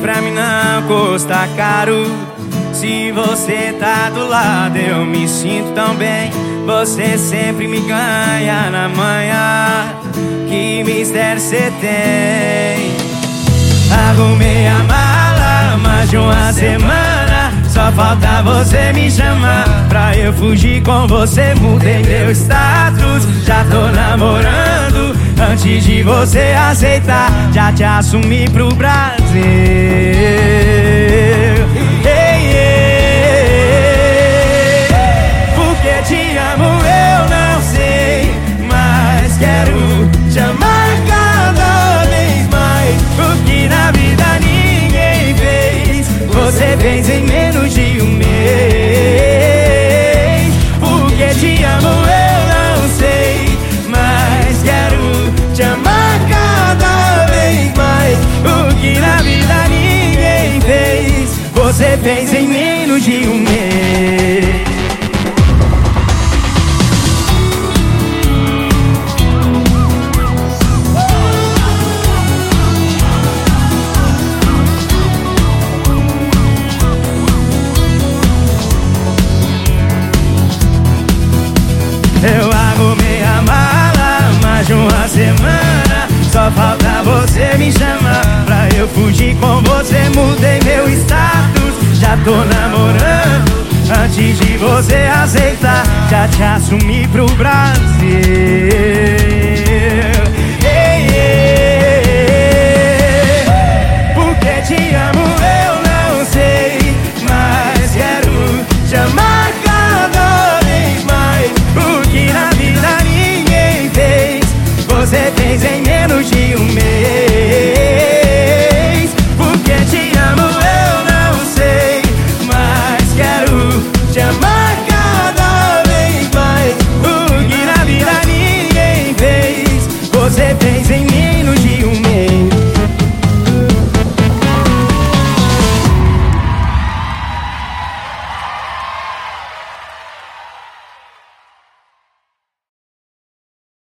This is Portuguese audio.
pra mim não custa caro. Se você tá do lado, eu me sinto tão bem. Você sempre me ganha na manhã. Que mistério cê tem? Arrumei a mala mais de uma semana. Só falta você me chamar pra eu fugir com você. Mudei meu status, já tô namorando. Antes de você aceitar, já te assumi pro Brasil. Porque te amo eu não sei, mas quero te amar cada vez mais. O que na vida ninguém fez, você fez em menos você fez em menos de um mês. Eu arrumei a mala mais uma semana tô namorando Antes de você aceitar. Já te assumi pro Brasil te amar.